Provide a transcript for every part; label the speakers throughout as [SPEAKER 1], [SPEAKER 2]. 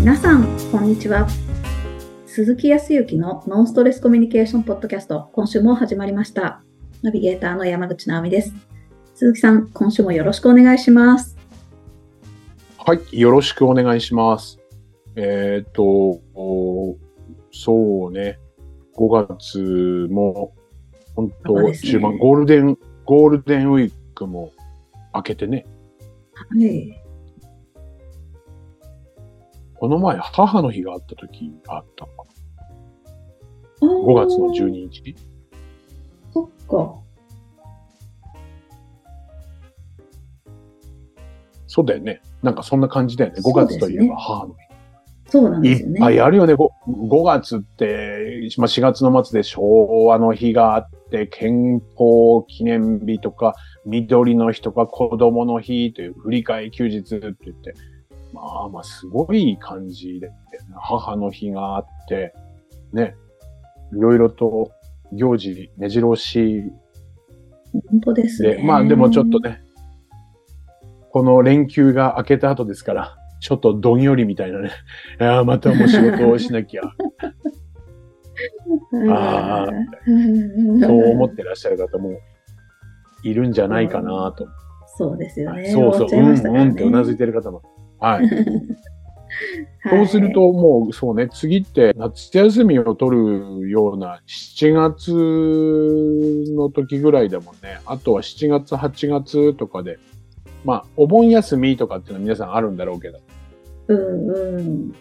[SPEAKER 1] 皆さん、こんにちは。鈴木康之のノンストレスコミュニケーションポッドキャスト、今週も始まりました。ナビゲーターの山口直美です。鈴木さん、今週もよろしくお願いします。
[SPEAKER 2] はい、よろしくお願いします。えっ、と、おそうね、5月も、本当
[SPEAKER 1] そうですね
[SPEAKER 2] 中盤、ゴールデン、ゴールデンウィークも明けてね、
[SPEAKER 1] はい。
[SPEAKER 2] この前、母の日があった時があったのかな。5月の12日？
[SPEAKER 1] そっか。
[SPEAKER 2] そうだよね。なんかそんな感じだよね。5
[SPEAKER 1] そうですね
[SPEAKER 2] 月といえば母の
[SPEAKER 1] そうなん
[SPEAKER 2] 日。
[SPEAKER 1] ですよね。
[SPEAKER 2] いっぱいあるよね。5, 5月って、まあ、4月の末で昭和の日があって、健康記念日とか、緑の日とか子供の日という振り替え休日って言って、まあまあすごい感じで、母の日があって、ね、いろいろと行事目白押し
[SPEAKER 1] 本当ですね。
[SPEAKER 2] で、まあでもちょっとね、この連休が明けた後ですから、ちょっとどんよりみたいなね、いやーまたもう仕事をしなきゃ、
[SPEAKER 1] う ん、
[SPEAKER 2] あ
[SPEAKER 1] うん
[SPEAKER 2] そう思ってらっしゃる方もいるんじゃないかなと。
[SPEAKER 1] そうですよね。
[SPEAKER 2] そうそう、
[SPEAKER 1] ね
[SPEAKER 2] うんうんってうなずいてる方も。はい。
[SPEAKER 1] はい
[SPEAKER 2] そうするともうそうね、次って夏休みを取るような7月の時ぐらいだもんね。あとは7月、8月とかで、まあお盆休みとかっていうのは皆さんあるんだろうけど、
[SPEAKER 1] うんうん。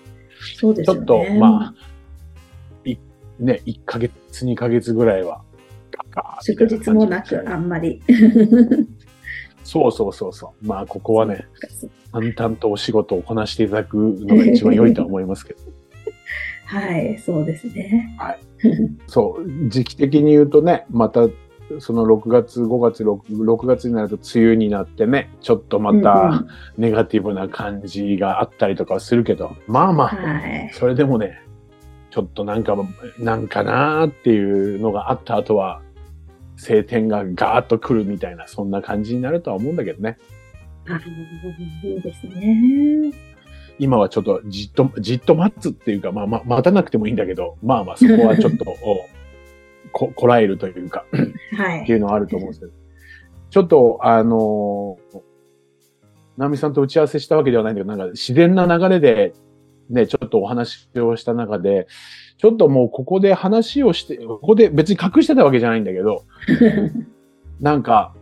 [SPEAKER 1] そうですよね。
[SPEAKER 2] ちょっとまあ、いね、1ヶ月、2ヶ月ぐらいは、
[SPEAKER 1] 祝日もなく、あ
[SPEAKER 2] あ
[SPEAKER 1] んまり。
[SPEAKER 2] そうそうそうそう。まあここはね、淡々とお仕事をこなしていただくのが一番良いとは思いますけど。
[SPEAKER 1] はい、そうですね。
[SPEAKER 2] そう、時期的に言うとね、また、その6月、5月、6, 6月になると梅雨になってね、ちょっとまた
[SPEAKER 1] ん
[SPEAKER 2] ネガティブな感じがあったりとかはするけど、まあまあ、
[SPEAKER 1] はい。
[SPEAKER 2] それでもね、ちょっとなんか、なんかなーっていうのがあった後は、晴天がガーッと来るみたいな、そんな感じになるとは思うんだけどね。
[SPEAKER 1] あいいですね。
[SPEAKER 2] 今はちょっとじっと、じっと待つっていうか、まあまあ、待たなくてもいいんだけど、まあまあ、そこはちょっと、お こ、こらえるというか、
[SPEAKER 1] はい。
[SPEAKER 2] っていうのはあると思うんですけど、ちょっと、あのー、ナミさんと打ち合わせしたわけではないんだけど、なんか自然な流れで、ね、ちょっとお話をした中で、ちょっともうここで話をして、ここで別に隠してたわけじゃないんだけど、なんか、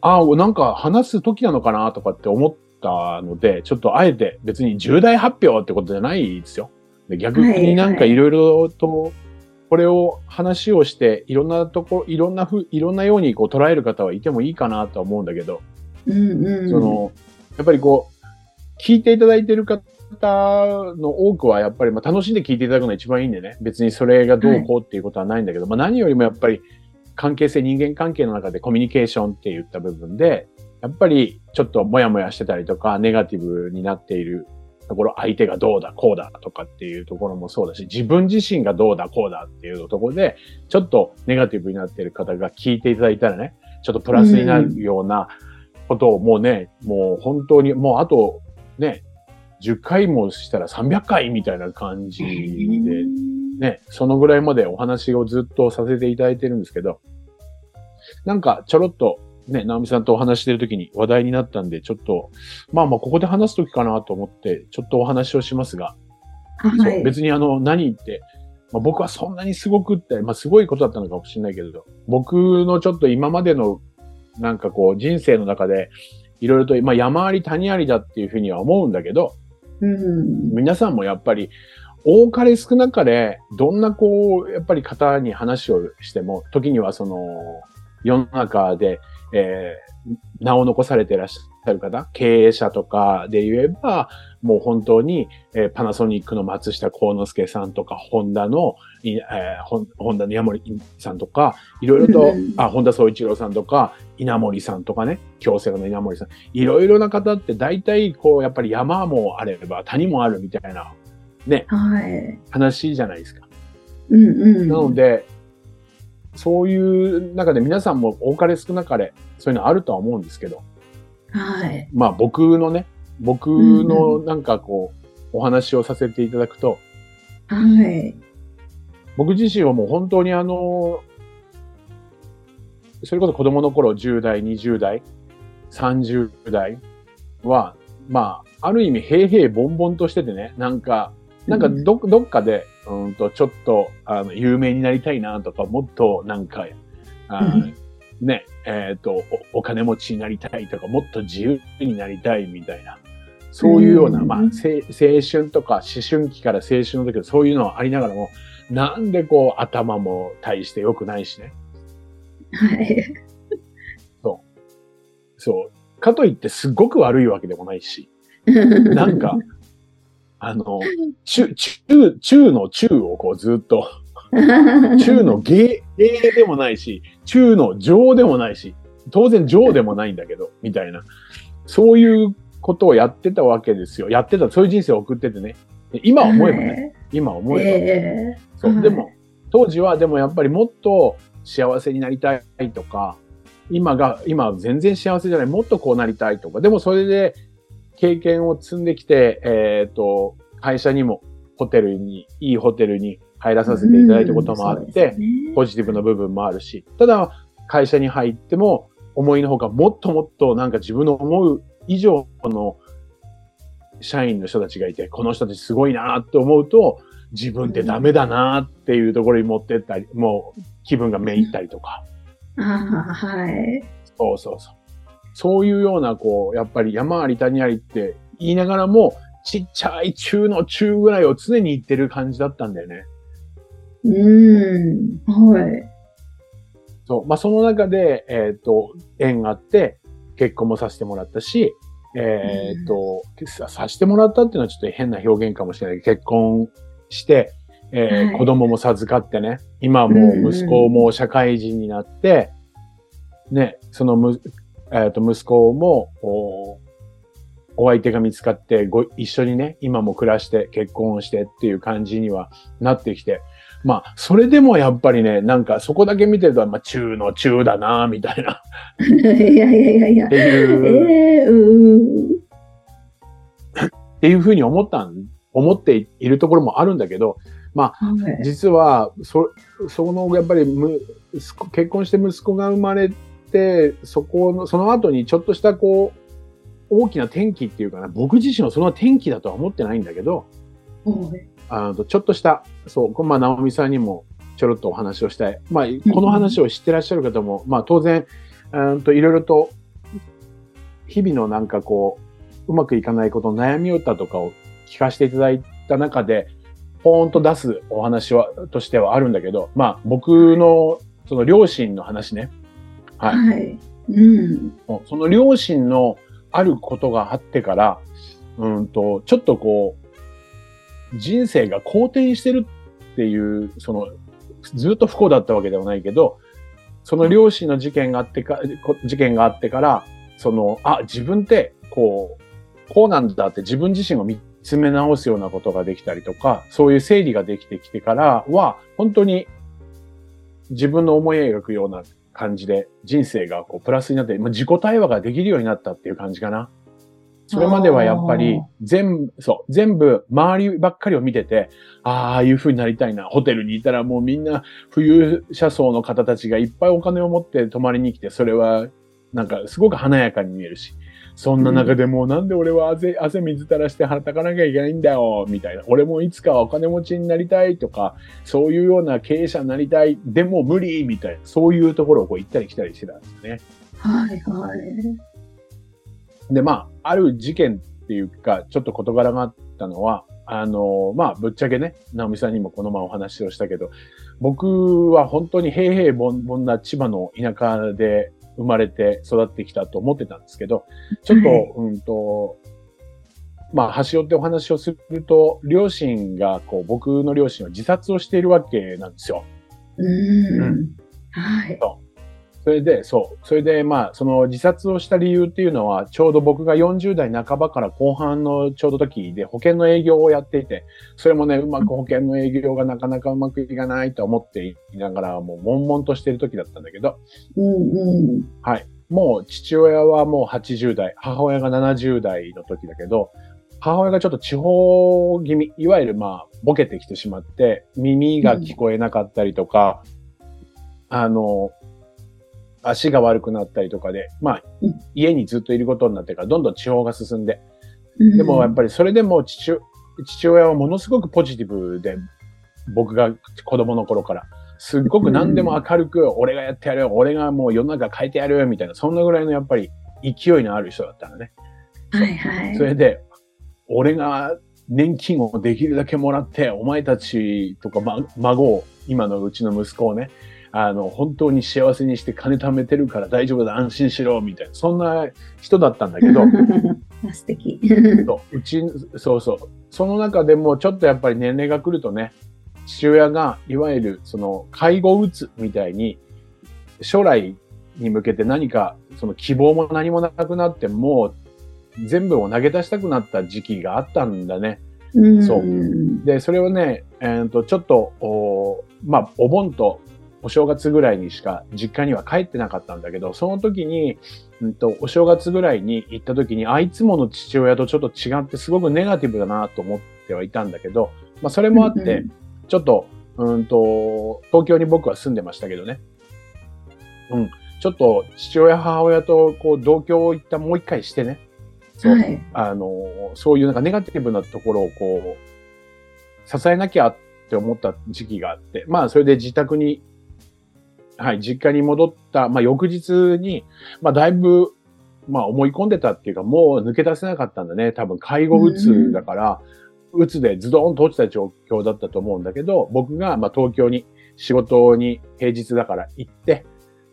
[SPEAKER 2] ああ、なんか話す時なのかなとかって思ったので、ちょっとあえて別に重大発表ってことじゃないですよ。で逆になんかいろいろと、これを話をして、いろんなところ、いろんなふう、いろんなようにこう捉える方はいてもいいかなとは思うんだけど、
[SPEAKER 1] うんうん。
[SPEAKER 2] その、やっぱりこう、聞いていただいている方の多くはやっぱりまあ楽しんで聞いていただくのが一番いいんでね。別にそれがどうこうっていうことはないんだけど、まあ何よりもやっぱり関係性、人間関係の中でコミュニケーションって言った部分で、やっぱりちょっとモヤモヤしてたりとか、ネガティブになっているところ、相手がどうだ、こうだとかっていうところもそうだし、自分自身がどうだ、こうだっていうところで、ちょっとネガティブになっている方が聞いていただいたらね、ちょっとプラスになるようなことをもうね、もう本当に、もうあとね、10回もしたら300回みたいな感じで、ね、そのぐらいまでお話をずっとさせていただいてるんですけど、なんかちょろっとね、直美さんとお話してる時に話題になったんで、ちょっと、まあまあここで話す時かなと思って、ちょっとお話をしますが、
[SPEAKER 1] はい。
[SPEAKER 2] 別にあの、何言って、まあ、僕はそんなにすごくって、まあすごいことだったのかもしれないけど、僕のちょっと今までのなんかこう人生の中で、いろいろと、まあ山あり谷ありだっていうふうには思うんだけど、
[SPEAKER 1] うん。
[SPEAKER 2] 皆さんもやっぱり、多かれ少なかれ、どんなこう、やっぱり方に話をしても、時にはその、世の中で、えー名を残されてらっしゃる方、経営者とかで言えば、もう本当に、えーパナソニックの松下幸之助さんとか、ホンダの、えーホンホンダの矢森さんとか、いろいろと
[SPEAKER 1] うん、
[SPEAKER 2] あ、本田宗一郎さんとか、稲森さんとかね、京セラの稲森さん、いろいろな方って大体、こう、やっぱり山もあれば谷もあるみたいな、ね、
[SPEAKER 1] はい。
[SPEAKER 2] 話じゃないですか。
[SPEAKER 1] うんうん。
[SPEAKER 2] なので、そういう中で皆さんも多かれ少なかれ、そういうのあるとは思うんですけど、
[SPEAKER 1] はい。
[SPEAKER 2] まあ僕のね、僕のなんかこう、お話をさせていただくと、
[SPEAKER 1] はい。
[SPEAKER 2] 僕自身はもう本当にあの、それこそ子供の頃10代、20代、30代は、まあ、ある意味平々凡々としててね、なんか、なんかど、どっかで、うんと、ちょっと、あの、有名になりたいなとか、もっとなんか、あ
[SPEAKER 1] うん。
[SPEAKER 2] ね、えっ、とお、お金持ちになりたいとか、もっと自由になりたいみたいな、そういうような、
[SPEAKER 1] うん。
[SPEAKER 2] まあ、せ青春とか思春期から青春の時はそういうのはありながらも、なんでこう、頭も大して良くないしね。
[SPEAKER 1] はい。
[SPEAKER 2] そう。かといってすっごく悪いわけでもないし、なんか、あの、中、中、中の中をこうずっと、中の芸、芸でもないし、中の上でもないし、当然上でもないんだけど、みたいな。そういうことをやってたわけですよ。やってた、そういう人生を送っててね。今思えばね、今思えば。
[SPEAKER 1] え
[SPEAKER 2] そう。
[SPEAKER 1] はい。
[SPEAKER 2] でも、当時はでもやっぱりもっと幸せになりたいとか、今が、今は全然幸せじゃない、もっとこうなりたいとか、でもそれで経験を積んできて、えっ、と、会社にもホテルに、いいホテルに入らさせていただいたこともあって、ポジティブな部分もあるし、ただ会社に入っても思いのほかもっともっとなんか自分の思う以上の社員の人たちがいて、この人たちすごいなって思うと、自分ってダメだなっていうところに持ってったり、もう気分がめいったりとか。
[SPEAKER 1] ああ、はい。
[SPEAKER 2] そうそうそう。そういうような、こう、やっぱり山あり谷ありって言いながらも、ちっちゃい中の中ぐらいを常に言ってる感じだったんだよね。
[SPEAKER 1] うーん。はい。
[SPEAKER 2] そう。まあ、その中で、えっ、と、縁があって、結婚もさせてもらったし、えっ、と、ささせてもらったっていうのはちょっと変な表現かもしれない。けど、結婚して、えー
[SPEAKER 1] はい。
[SPEAKER 2] 子供も授かってね、今はもう息子も社会人になって、ね、そのむ、えっ、と、息子も、おお相手が見つかってご、一緒にね、今も暮らして結婚をしてっていう感じにはなってきて、まあ、それでもやっぱりね、なんかそこだけ見てると、まあ、中の中だな、みたいな、
[SPEAKER 1] いやいやいやいや
[SPEAKER 2] っ。ていう、
[SPEAKER 1] ええうん。
[SPEAKER 2] っていうふうに思ったん、思っているところもあるんだけど、
[SPEAKER 1] はい。
[SPEAKER 2] 実は、そ、その、やっぱりむ、結婚して息子が生まれて、そこの、その後にちょっとしたこう、大きな転機っていうかな、僕自身はその転機だとは思ってないんだけど、
[SPEAKER 1] はい
[SPEAKER 2] あのちょっとした、そう、まあ、直美さんにもちょろっとお話をしたい。まあ、この話を知ってらっしゃる方も、まあ、当然、うんと、いろいろと、日々のなんかこう、うまくいかないことの悩み歌とかを聞かせていただいた中で、ポーンと出すお話は、としてはあるんだけど、まあ、僕の、その両親の話ね。はい。
[SPEAKER 1] はい。うん。
[SPEAKER 2] その両親のあることがあってから、うんと、ちょっとこう、人生が好転してるっていう、その、ずっと不幸だったわけではないけど、その両親の事件があってか、事件があってから、その、あ、自分って、こう、こうなんだって自分自身を見つめ直すようなことができたりとか、そういう整理ができてきてからは、本当に自分の思い描くような感じで人生がこうプラスになって、まあ、自己対話ができるようになったっていう感じかな。それまではやっぱり全部、そう、全部周りばっかりを見てて、ああ、いう風になりたいな。ホテルにいたらもうみんな富裕者層の方たちがいっぱいお金を持って泊まりに来て、それはなんかすごく華やかに見えるし。そんな中でもうなんで俺は汗、汗水垂らして腹たかなきゃいけないんだよ、みたいな。俺もいつかはお金持ちになりたいとか、そういうような経営者になりたい、でも無理、みたいな。そういうところをこう行ったり来たりしてたんですよね。
[SPEAKER 1] はいはい。
[SPEAKER 2] で、まあ、ある事件っていうか、ちょっと事柄があったのは、あの、まあ、ぶっちゃけね、直美さんにもこの前お話をしたけど、僕は本当に平々凡々な千葉の田舎で生まれて育ってきたと思ってたんですけど、ちょっと、
[SPEAKER 1] はい
[SPEAKER 2] うんと、まあ、端折ってお話をすると、両親が、こう、僕の両親は自殺をしているわけなんですよ。
[SPEAKER 1] う。
[SPEAKER 2] うん
[SPEAKER 1] はい。
[SPEAKER 2] それで、そう。それで、まあ、その自殺をした理由っていうのは、ちょうど僕が40代半ばから後半のちょうど時で保険の営業をやっていて、それもね、うまく保険の営業がなかなかうまくいかないと思っていながら、もう悶々としている時だったんだけど、
[SPEAKER 1] うんうん。
[SPEAKER 2] はい。もう父親はもう80代、母親が70代の時だけど、母親がちょっと地方気味、いわゆるまあ、ボケてきてしまって、耳が聞こえなかったりとか、うん、あの、足が悪くなったりとかで、まあ、うん、家にずっといることになってから、どんどん地方が進んで、でもやっぱりそれでも父父親はものすごくポジティブで、僕が子供の頃から、すっごく何でも明るく、俺がやってやるよ、俺がもう世の中変えてやるよ、みたいな、そんなぐらいのやっぱり勢いのある人だったのね。
[SPEAKER 1] はいはい。
[SPEAKER 2] それで、俺が年金をできるだけもらって、お前たちとか、ま、孫を、今のうちの息子をね、あの、本当に幸せにして金貯めてるから大丈夫だ、安心しろ、みたいな、そんな人だったんだけど、
[SPEAKER 1] 素敵。
[SPEAKER 2] そううち、そうそう。その中でもちょっとやっぱり年齢が来るとね、父親がいわゆるその介護うつみたいに将来に向けて何かその希望も何もなくなってもう全部を投げ出したくなった時期があったんだね。
[SPEAKER 1] う
[SPEAKER 2] そう。で、それをね、えー、とちょっとお、まあ、お盆とお正月ぐらいにしか実家には帰ってなかったんだけど、その時に、うんと、お正月ぐらいに行った時に、あいつもの父親とちょっと違ってすごくネガティブだなと思ってはいたんだけど、まあそれもあって、ちょっと、うんと、東京に僕は住んでましたけどね。うん。ちょっと父親、母親とこう同居を一旦もう一回してね。そう。はい、あの、そういうなんかネガティブなところをこう、支えなきゃって思った時期があって、まあそれで自宅にはい、実家に戻った、まあ、翌日に、まあ、だいぶ、まあ、思い込んでたっていうか、もう抜け出せなかったんだね。多分、介護うつだから、うつでズドンと落ちた状況だったと思うんだけど、僕が、まあ、東京に仕事に平日だから行って、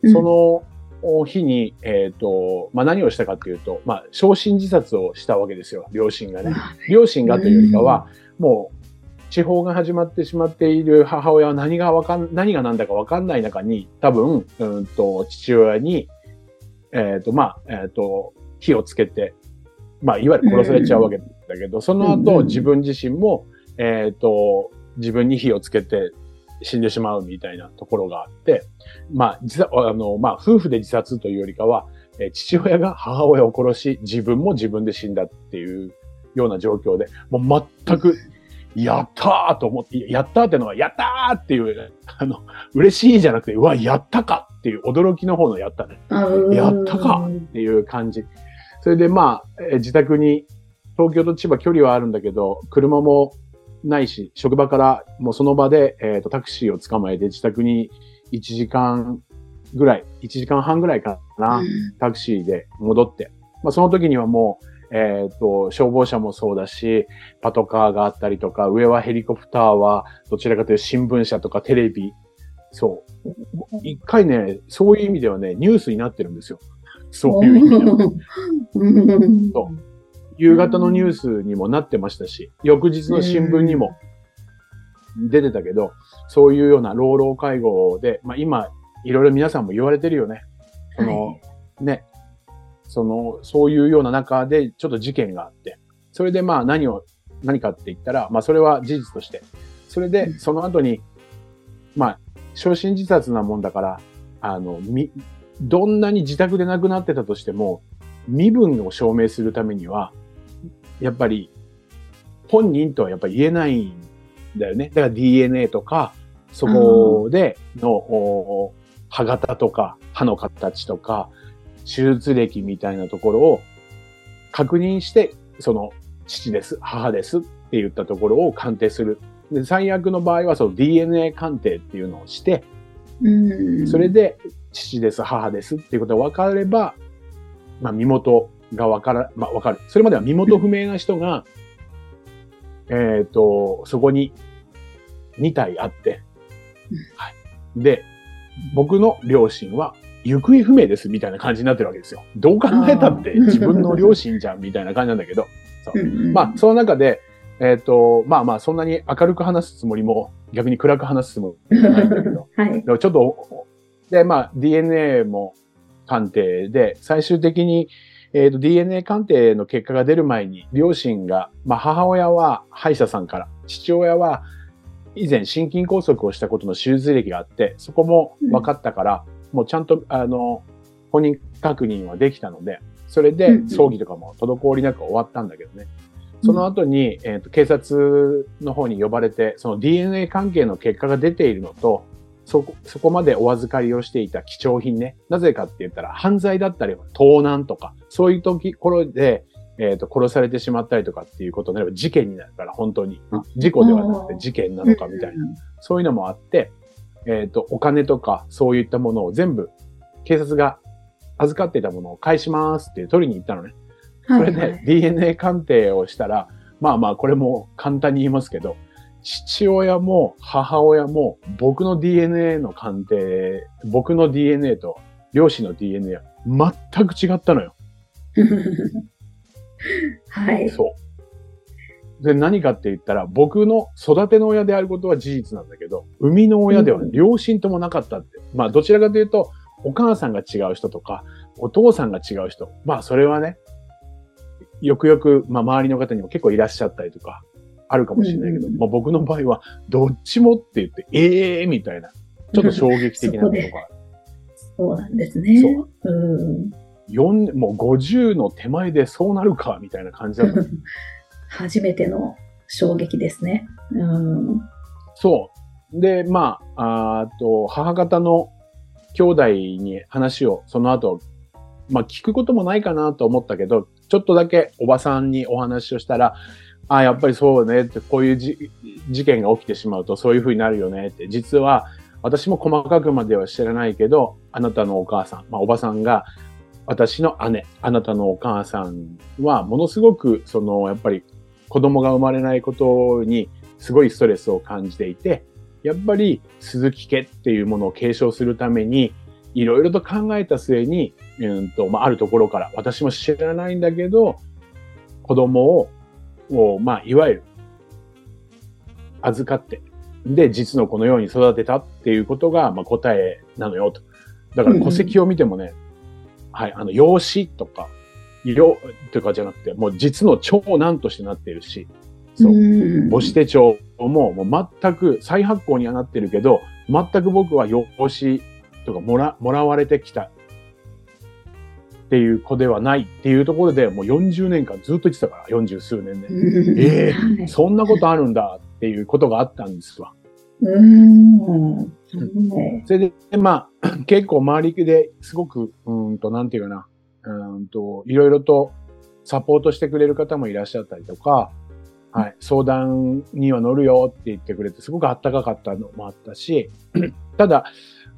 [SPEAKER 2] その日に、えっ、ー、と、まあ、何をしたかっていうと、まあ、焼身自殺をしたわけですよ。両親がね。両親がというよりかは、もう、地方が始まってしまっている母親は何がわかん、何が何だかわかんない中に、多分、うんと、父親に、えっ、ー、と、まあ、えっ、ー、と、火をつけて、まあ、いわゆる殺されちゃうわけだけど、その後、自分自身も、えっ、ー、と、自分に火をつけて死んでしまうみたいなところがあって、まあ、自あの、まあ、夫婦で自殺というよりかは、え父親が母親を殺し、自分も自分で死んだっていうような状況で、もう全くやったーと思って、やったーってのは、やったーっていう、あの、嬉しいじゃなくて、うわ、やったかっていう驚きの方のやったね。やったかっていう感じ。それでまあ、え自宅に、東京と千葉距離はあるんだけど、車もないし、職場からもうその場で、えっ、ー、と、タクシーを捕まえて自宅に1時間ぐらい、1時間半ぐらいかな、タクシーで戻って。まあその時にはもう、えっ、ー、と、消防車もそうだし、パトカーがあったりとか、上はヘリコプターは、どちらかというと新聞社とかテレビ、そう。一回ね、そういう意味ではね、ニュースになってるんですよ。そういう意味では。そう夕方のニュースにもなってましたし、翌日の新聞にも出てたけど、そういうような老老介護で、まあ今、いろいろ皆さんも言われてるよね。その、はい、ね、その、そういうような中でちょっと事件があって、それでまあ何を、何かって言ったら、まあそれは事実として、それでその後に、まあ、昇進自殺なもんだから、あの、み、どんなに自宅で亡くなってたとしても、身分を証明するためには、やっぱり、本人とはやっぱり言えないんだよね。だから DNA とか、そこでの、歯型とか、歯の形とか、手術歴みたいなところを確認して、その父です、母ですって言ったところを鑑定する。で最悪の場合はその DNA 鑑定っていうのをして、それで父です、母ですっていうことが分かれば、まあ身元が分から、まあ分かる。それまでは身元不明な人が、えっ、と、そこに2体あって、はい。で、僕の両親は行方不明ですみたいな感じになってるわけですよ。どう考えたって自分の両親じゃんみたいな感じなんだけど。そうまあ、その中で、えっ、ー、と、まあまあ、そんなに明るく話すつもりも、逆に暗く話すつもりないんだけど。
[SPEAKER 1] はい。
[SPEAKER 2] ちょっと、で、まあ、DNA も鑑定で、最終的に、えっ、ー、と、DNA 鑑定の結果が出る前に、両親が、まあ、母親は歯医者さんから、父親は以前心筋梗塞をしたことの手術歴があって、そこも分かったから、うんもうちゃんと、あの、本人確認はできたので、それで葬儀とかも滞りなく終わったんだけどね。その後に、えーと、警察の方に呼ばれて、その DNA 関係の結果が出ているのと、そこ、そこまでお預かりをしていた貴重品ね。なぜかって言ったら、犯罪だったり、盗難とか、そういう時、頃で、えっ、ー、と、殺されてしまったりとかっていうことになれば事件になるから、本当に。事故ではなくて事件なのかみたいな。そういうのもあって、えっ、ー、と、お金とか、そういったものを全部、警察が預かっていたものを返しますって取りに行ったのね。それで DNA 鑑定をしたら、まあまあ、これも簡単に言いますけど、父親も母親も僕の DNA の鑑定、僕の DNA と両親の DNA は全く違ったのよ。
[SPEAKER 1] はい。
[SPEAKER 2] そう。で、何かって言ったら、僕の育ての親であることは事実なんだけど、生みの親では両親ともなかったって。うん、まあ、どちらかというと、お母さんが違う人とか、お父さんが違う人。まあ、それはね、よくよく、まあ、周りの方にも結構いらっしゃったりとか、あるかもしれないけど、うんまあ、僕の場合は、どっちもって言って、ええー、みたいな、ちょっと衝撃的なことが。
[SPEAKER 1] そうなんですね。そう。うん
[SPEAKER 2] 4もう50の手前でそうなるかみたいな感じだった。
[SPEAKER 1] 初めての衝撃ですね。うん、
[SPEAKER 2] そう。で、まあ、あと、母方の兄弟に話をその後、まあ聞くこともないかなと思ったけど、ちょっとだけおばさんにお話をしたら、ああ、やっぱりそうねって、こういう事件が起きてしまうとそういう風になるよねって、実は私も細かくまでは知らないけど、あなたのお母さん、まあおばさんが私の姉、あなたのお母さんは、ものすごく、その、やっぱり子供が生まれないことに、すごいストレスを感じていて、やっぱり鈴木家っていうものを継承するために、いろいろと考えた末に、うんと、まあ、あるところから、私も知らないんだけど、子供を、をまあ、いわゆる、預かって、で、実の子のように育てたっていうことが、まあ、答えなのよと。だから戸籍を見てもね、はい、あの、養子とか、色とかじゃなくて、もう実の長男としてなっているし、そう。母子手帳ももう全く再発行にはなってるけど、全く僕は養子とかもら、もらわれてきたっていう子ではないっていうところでもう40年間ずっと言ってたから、40数年で。ええー、そんなことあるんだっていうことがあったんですわ。うん。それで、まあ、結構周りですごく、うんと、なんていうかな、うんと、いろいろとサポートしてくれる方もいらっしゃったりとか、はい、相談には乗るよって言ってくれて、すごくあったかかったのもあったし、ただ、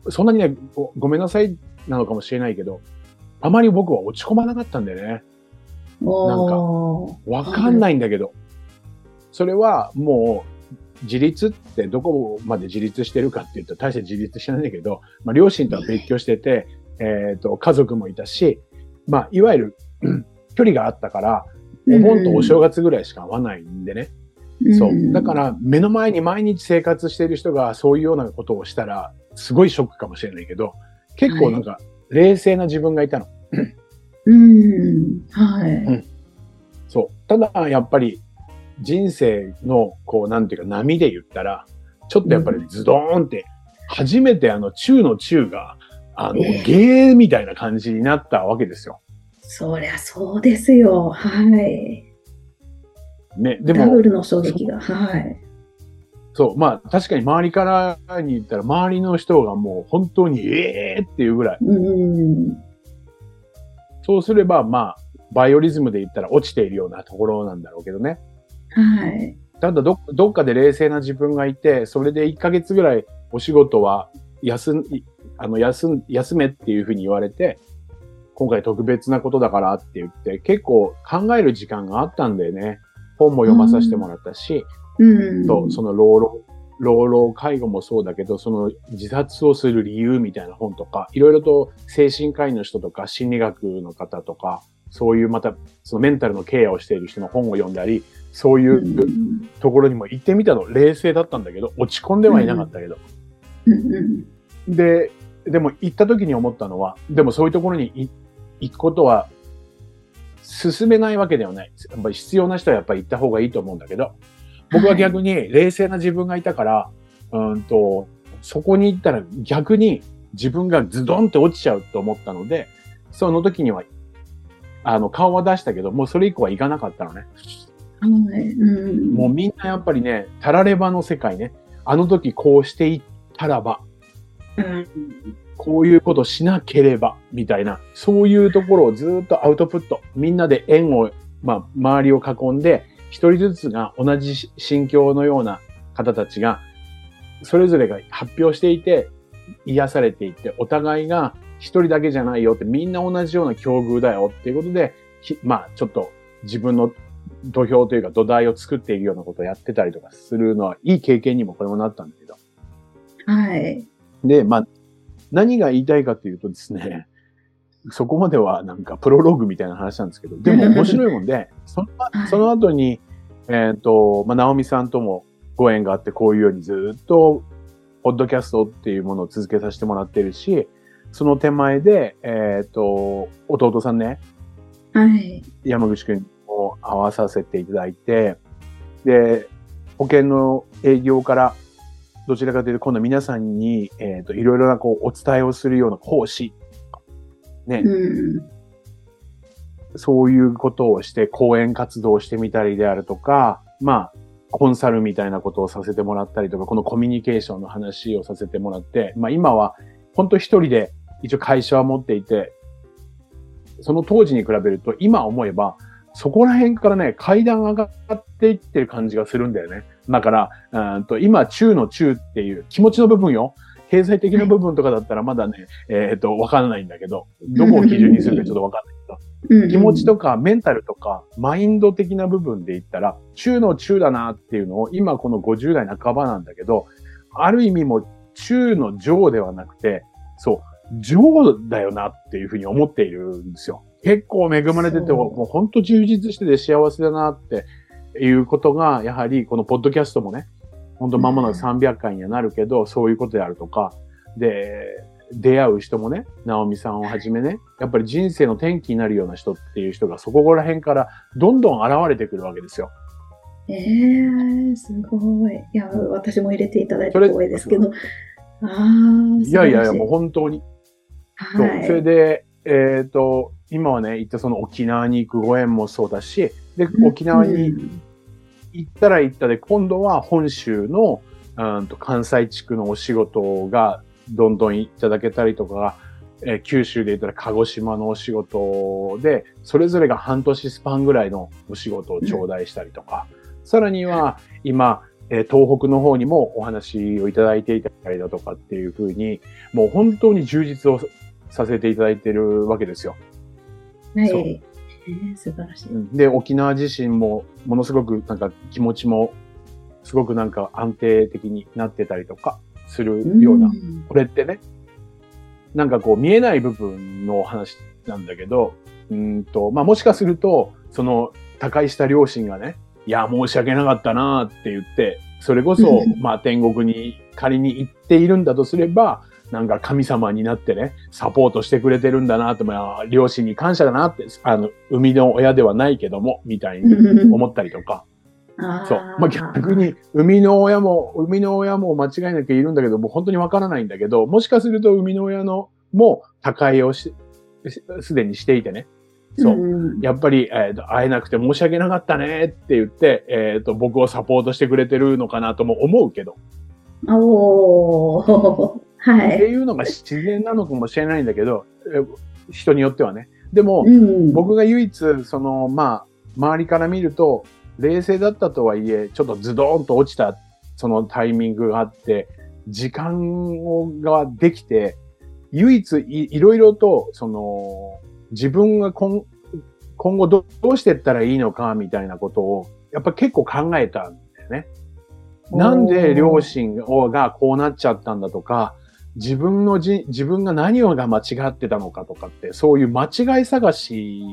[SPEAKER 2] そんなにねご、ごめんなさいなのかもしれないけど、あまり僕は落ち込まなかったんだよね。なんか、わかんないんだけど、それはもう自立ってどこまで自立してるかっていうと大して自立してないんだけど、まあ、両親とは別居してて、えっ、ー、と、家族もいたし、まあ、いわゆる、距離があったから、お盆とお正月ぐらいしか会わないんでね。そう。だから、目の前に毎日生活している人がそういうようなことをしたら、すごいショックかもしれないけど、結構なんか、冷静な自分がいたの。
[SPEAKER 1] うん、はい、うん。
[SPEAKER 2] そう。ただ、やっぱり、人生の、こう、なんていうか、波で言ったら、ちょっとやっぱりズドーンって、初めてあの、中の中が、あの、ゲーみたいな感じになったわけですよ。
[SPEAKER 1] そりゃそうですよ。はい。
[SPEAKER 2] ね、でも。
[SPEAKER 1] ダブルの衝撃が。はい。
[SPEAKER 2] そう、まあ確かに周りからに言ったら周りの人がもう本当にええー、っていうぐらい。うん、そうすればまあバイオリズムで言ったら落ちているようなところなんだろうけどね。
[SPEAKER 1] はい。
[SPEAKER 2] ただど、どっかで冷静な自分がいて、それで1ヶ月ぐらいお仕事は休ん、あの、休ん、休めっていうふうに言われて、今回特別なことだからって言って、結構考える時間があったんだよね。本も読まさせてもらったし、うん、と、その老老、老老介護もそうだけど、その自殺をする理由みたいな本とか、いろいろと精神科医の人とか心理学の方とか、そういうまた、そのメンタルのケアをしている人の本を読んだり、そういうところにも行ってみたの、冷静だったんだけど、落ち込んではいなかったけど。で、でも行った時に思ったのは、でもそういうところに行くことは進めないわけではない。やっぱり必要な人はやっぱり行った方がいいと思うんだけど、僕は逆に冷静な自分がいたから、うんと、そこに行ったら逆に自分がズドンって落ちちゃうと思ったので、その時には、あの、顔は出したけど、もうそれ以降は行かなかったのね。もうみんなやっぱりね、たらればの世界ね。あの時こうしていったらば、こういうことしなければ、みたいな、そういうところをずっとアウトプット。みんなで円を、まあ、周りを囲んで、一人ずつが同じ心境のような方たちが、それぞれが発表していて、癒されていって、お互いが一人だけじゃないよって、みんな同じような境遇だよっていうことで、まあ、ちょっと自分の土俵というか土台を作っているようなことをやってたりとかするのは、いい経験にもこれもなったんだけど。
[SPEAKER 1] はい。
[SPEAKER 2] で、まあ、何が言いたいかというとですね、そこまではなんかプロローグみたいな話なんですけど、でも面白いもんで、その
[SPEAKER 1] はい
[SPEAKER 2] その後に、えっ、と、まあ、直美さんともご縁があって、こういうようにずっと、ポッドキャストっていうものを続けさせてもらってるし、その手前で、えっ、と、弟さんね、
[SPEAKER 1] はい。
[SPEAKER 2] 山口くんを会わさせていただいて、で、保険の営業から、どちらかというと、今度皆さんに、えっ、と、いろいろな、こう、お伝えをするような講師、ね、
[SPEAKER 1] うん。
[SPEAKER 2] そういうことをして、講演活動をしてみたりであるとか、まあ、コンサルみたいなことをさせてもらったりとか、このコミュニケーションの話をさせてもらって、まあ今は、本当一人で一応会社は持っていて、その当時に比べると、今思えば、そこら辺からね、階段上がっていってる感じがするんだよね。だから、うーんと今、中の中っていう気持ちの部分よ。経済的な部分とかだったらまだね、えっ、と、わからないんだけど、どこを基準にするかちょっとわかんない気持ちとかメンタルとかマインド的な部分で言ったら、中の中だなっていうのを今この50代半ばなんだけど、ある意味もう中の上ではなくて、そう、上だよなっていうふうに思っているんですよ。結構恵まれてて、もう本当充実してて幸せだなっていうことが、やはりこのポッドキャストもね、本当間もなく300回にはなるけど、そういうことであるとか、で、出会う人もね、直美さんをはじめね、やっぱり人生の転機になるような人っていう人がそこら辺からどんどん現れてくるわけですよ。
[SPEAKER 1] ええすごい。いや、私も入れていただいて光栄ですけど。ああ、
[SPEAKER 2] いやいやいや、もう
[SPEAKER 1] う。
[SPEAKER 2] 本当に。
[SPEAKER 1] はい。
[SPEAKER 2] それで、えっ、と、今はね、行ったその沖縄に行くご縁もそうだし、で、沖縄に
[SPEAKER 1] うん
[SPEAKER 2] 行ったら行ったで、今度は本州の、うんと関西地区のお仕事がどんどんいただけたりとか、えー九州で言ったら鹿児島のお仕事で、それぞれが半年スパンぐらいのお仕事を頂戴したりとか、さらには今、えー東北の方にもお話をいただいていたりだとかっていうふうに、もう本当に充実をさせていただいてるわけですよ。
[SPEAKER 1] はい。えー素晴らしい。
[SPEAKER 2] で、沖縄自身もものすごくなんか気持ちもすごくなんか安定的になってたりとかするような、
[SPEAKER 1] ん。
[SPEAKER 2] これってね、なんかこう見えない部分の話なんだけど、うーんと、まあもしかすると、その他界した両親がね、いや、申し訳なかったなって言って、それこそ
[SPEAKER 1] う、ん。
[SPEAKER 2] まあ天国に仮に行っているんだとすれば、なんか神様になってね、サポートしてくれてるんだなって、まあ両親に感謝だなって、あの、生みの親ではないけども、みたいに思ったりとか、そう。まあ、逆に、生みの親も、生みの親も間違いなくいるんだけど、もう本当にわからないんだけど、もしかすると生みの親のも他界をし、しすでにしていてね。そう。
[SPEAKER 1] ん
[SPEAKER 2] やっぱり、えーと、会えなくて申し訳なかったねって言って、えっ、と、僕をサポートしてくれてるのかなとも思うけど、
[SPEAKER 1] おー。はい。
[SPEAKER 2] っていうのが自然なのかもしれないんだけど、えー人によってはね。でも、
[SPEAKER 1] うん
[SPEAKER 2] 僕が唯一、その、まあ、周りから見ると、冷静だったとはいえ、ちょっとズドーンと落ちた、そのタイミングがあって、時間をができて、唯一いいろいろと、その、自分が今今後どどうしていったらいいのか、みたいなことを、やっぱ結構考えたんだよね。なんで両親がこうなっちゃったんだとか、自分のじ、自分が何をが間違ってたのかとかって、そういう間違い探し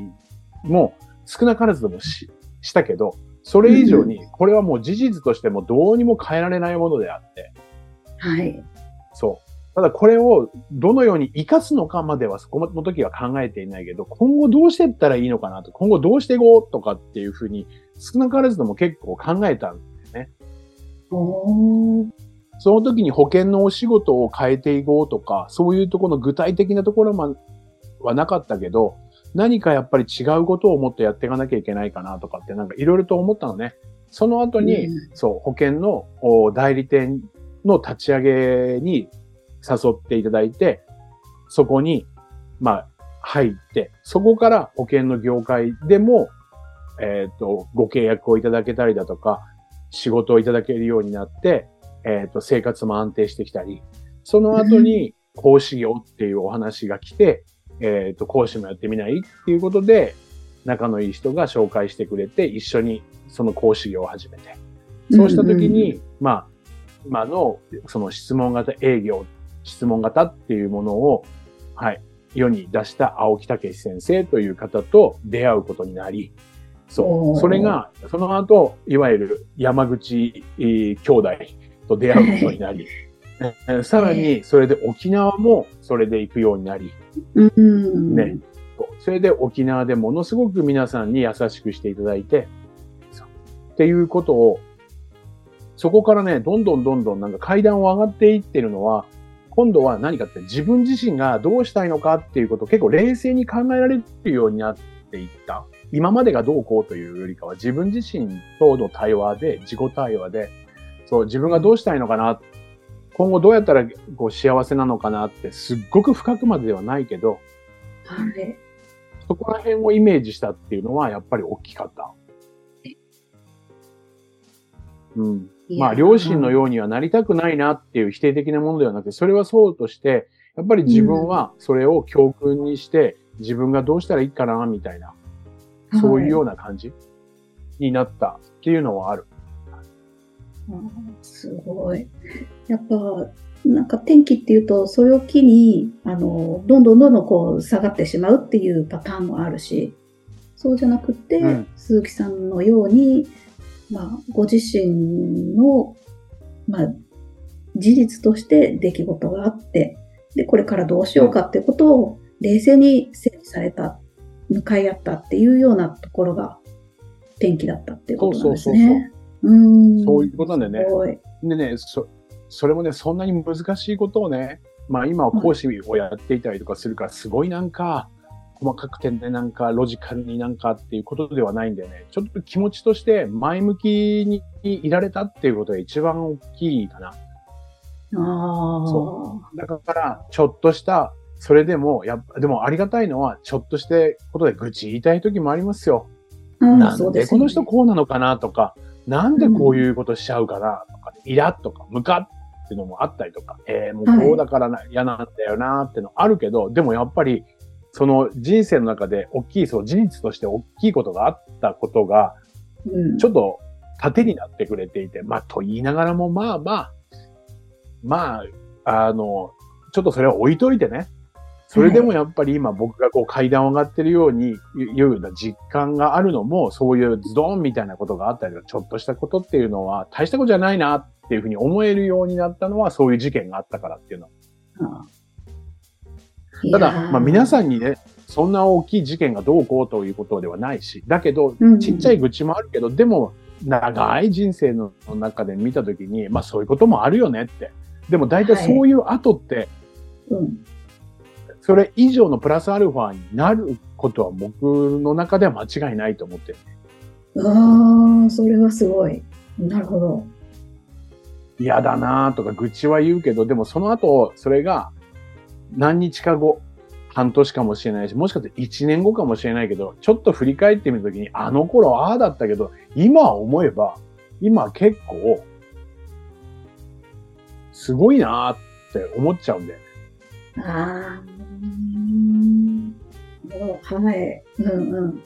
[SPEAKER 2] も少なからずでもししたけど、それ以上に、これはもう事実としてもどうにも変えられないものであって、
[SPEAKER 1] はい。
[SPEAKER 2] そう。ただこれをどのように活かすのかまではそこの時は考えていないけど、今後どうしていったらいいのかなと、今後どうしていこうとかっていうふうに少なからずでも結構考えたん
[SPEAKER 1] おー。
[SPEAKER 2] その時に保険のお仕事を変えていこうとか、そういうところの具体的なところまはなかったけど、何かやっぱり違うことをもっとやっていかなきゃいけないかなとかってなんかいろいろと思ったのね。その後に、
[SPEAKER 1] うん
[SPEAKER 2] そう、保険のお代理店の立ち上げに誘っていただいて、そこに、まあ、入って、そこから保険の業界でも、えっ、と、ご契約をいただけたりだとか、仕事をいただけるようになって、えっ、と、生活も安定してきたり、その後に講師業っていうお話が来て、えっ、と、講師もやってみないっていうことで、仲のいい人が紹介してくれて、一緒にその講師業を始めて。そうしたときに、まあ、今のその質問型営業、質問型っていうものを、はい、世に出した青木武先生という方と出会うことになり、そう。それが、その後、いわゆる山口、えー兄弟と出会うことになり、えーさらに、それで沖縄もそれで行くようになり、
[SPEAKER 1] うん。
[SPEAKER 2] ね。それで沖縄でものすごく皆さんに優しくしていただいて、っていうことを、そこからね、どんどんどんどんなんか階段を上がっていってるのは、今度は何かって自分自身がどうしたいのかっていうことを結構冷静に考えられるようになっていった。今までがどうこうというよりかは自分自身との対話で、自己対話で、そう、自分がどうしたいのかな、今後どうやったらこう幸せなのかなってすっごく深くまでではないけど、
[SPEAKER 1] はい。
[SPEAKER 2] そこら辺をイメージしたっていうのはやっぱり大きかった。うん。まあ、両親のようにはなりたくないなっていう否定的なものではなくて、それはそうとして、やっぱり自分はそれを教訓にして、自分がどうしたらいいかな、みたいな、そういうような感じになったっていうのはある。
[SPEAKER 1] うんすごい。やっぱ、なんか天気っていうと、それを機に、あの、どんどんどんどんこう下がってしまうっていうパターンもあるし、そうじゃなくて、
[SPEAKER 2] うん
[SPEAKER 1] 鈴木さんのように、まあ、ご自身の、まあ、事実として出来事があって、で、これからどうしようかってことを冷静に整理された、向かい合ったっていうようなところが転機だったっていうことなんですね。うん
[SPEAKER 2] そういうことなんだよね。でね、そ、それもね、そんなに難しいことをね、まあ今は講師をやっていたりとかするから、すごいなんか、細かくてね、なんかロジカルになんかっていうことではないんだよね。ちょっと気持ちとして前向きにいられたっていうことが一番大きいかな。
[SPEAKER 1] ああ。
[SPEAKER 2] そだから、ちょっとした、それでも、やでもありがたいのは、ちょっとしてことで愚痴言いたい時もありますよ。
[SPEAKER 1] うん
[SPEAKER 2] なん
[SPEAKER 1] そうですよね
[SPEAKER 2] でこの人こうなのかなとか、なんでこういうことしちゃうかなとか、イラッとか、ムカッっていうのもあったりとか、えー、もうこうだからな、嫌なんだよなってのあるけど、でもやっぱり、その人生の中で大きい、そう、事実として大きいことがあったことが、
[SPEAKER 1] うん
[SPEAKER 2] ちょっと盾になってくれていて、まあ、と言いながらも、まあまあ、まあ、あの、ちょっとそれは置いといてね。それでもやっぱり今僕がこう階段を上がってるように、いうような実感があるのも、そういうズドンみたいなことがあったりとか、ちょっとしたことっていうのは、大したことじゃないなっていうふうに思えるようになったのは、そういう事件があったからっていうの。ただ、まあ皆
[SPEAKER 1] ん、
[SPEAKER 2] さんにね、そんな大きい事件がどうこうということではないし、だけど、
[SPEAKER 1] うん。
[SPEAKER 2] ちっちゃい愚痴もあるけど、でも、長い人生の中で見たときに、まあそういうこともあるよねって。でも大体そういう後って、
[SPEAKER 1] うん、
[SPEAKER 2] それ以上のプラスアルファになることは僕の中では間違いないと思ってる。
[SPEAKER 1] ああ、それはすごい。なるほど。
[SPEAKER 2] 嫌だなとか愚痴は言うけど、でもその後、それが何日か後、半年かもしれないし、もしかして1年後かもしれないけど、ちょっと振り返ってみたときに、あの頃ああだったけど、今思えば、今結構、すごいなって思っちゃうんだよね。
[SPEAKER 1] ああ、うんはい。うんうん。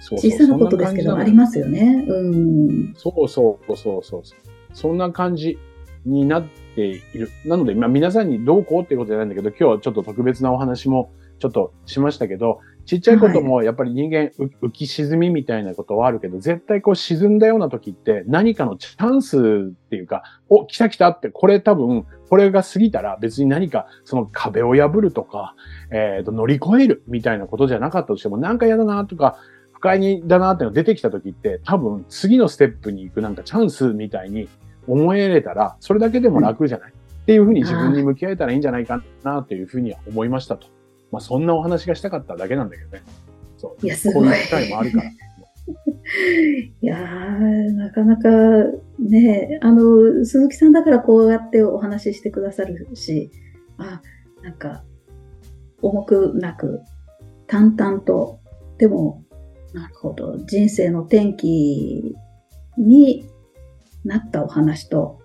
[SPEAKER 2] そうそう
[SPEAKER 1] 小さなことですけど、あり
[SPEAKER 2] ま
[SPEAKER 1] ますよね。うん。
[SPEAKER 2] そうそうそうそうそう。そんな感じになっている。なので、まあ皆さんにどうこうっていうことじゃないんだけど、今日はちょっと特別なお話もちょっとしましたけど、ちっちゃいこともやっぱり人間う浮き沈みみたいなことはあるけど、絶対こう沈んだような時って何かのチャンスっていうか、お、来た来たって、これ多分、これが過ぎたら別に何かその壁を破るとか、えっ、と、乗り越えるみたいなことじゃなかったとしても、なんか嫌だなとか、不快にだなっていうのが出てきた時って、多分次のステップに行くなんかチャンスみたいに思えれたら、それだけでも楽じゃない、っていうふうに自分に向き合えたらいいんじゃないかなっていうふうには思いましたと。まあそんなお話がしたかっただけなんだけどね。そう。
[SPEAKER 1] いや、すごい。
[SPEAKER 2] こういう機会もあるから。
[SPEAKER 1] いやー、なかなかね、あの、鈴木さんだからこうやってお話ししてくださるし、あ、なんか、重くなく、淡々と、でも、なるほど、人生の転機になったお話と、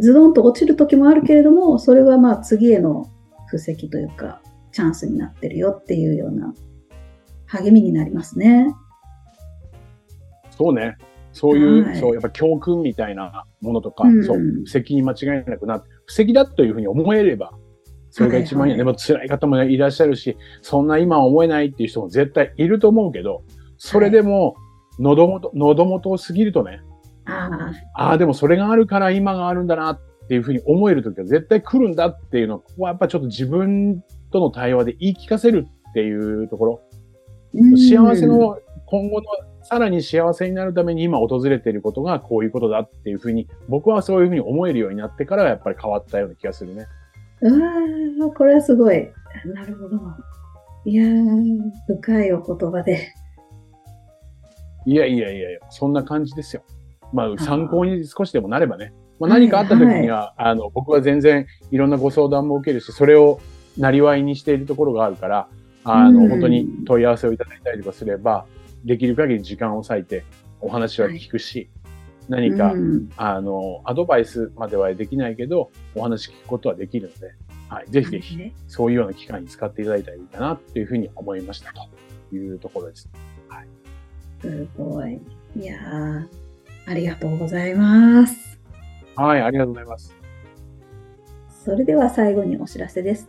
[SPEAKER 1] ズドンと落ちる時もあるけれども、それはまあ次への布石というか、チャンスになってるよっていうような励みになりますね。
[SPEAKER 2] そうね。そういう、はい、そう、やっぱ教訓みたいなものとか、うん、そう、布石に間違いなくなって、布石だというふうに思えれば、それが一番いい。はいはい、でも辛い方もいらっしゃるし、そんな今思えないっていう人も絶対いると思うけど、それでも、喉元、喉元を過ぎるとね、ああ、でもそれがあるから今があるんだなっていうふうに思えるときは絶対来るんだっていうのは、ここはやっぱちょっと自分との対話で言い聞かせるっていうところ。幸せの、今後のさらに幸せになるために今訪れていることがこういうことだっていうふうに、僕はそういうふうに思えるようになってからやっぱり変わったような気がするね。
[SPEAKER 1] うわこれはすごい。なるほど。いやー、深いお言葉で。
[SPEAKER 2] いやいやいやいや、そんな感じですよ。まあ、参考に少しでもなればね。まあ、何かあった時には、はいはい、あの、僕は全然いろんなご相談も受けるし、それをなりわいにしているところがあるから、あの、うん、本当に問い合わせをいただいたりとかすれば、できる限り時間を割いてお話は聞くし、はい、何か、うん、あの、アドバイスまではできないけど、お話聞くことはできるので、はい、ぜひぜひ、そういうような機会に使っていただいたらいいかなっていうふうに思いましたというところです。はい。
[SPEAKER 1] すごい。いやー、ありがとうございます。
[SPEAKER 2] はい、ありがとうございます。
[SPEAKER 1] それでは最後にお知らせです。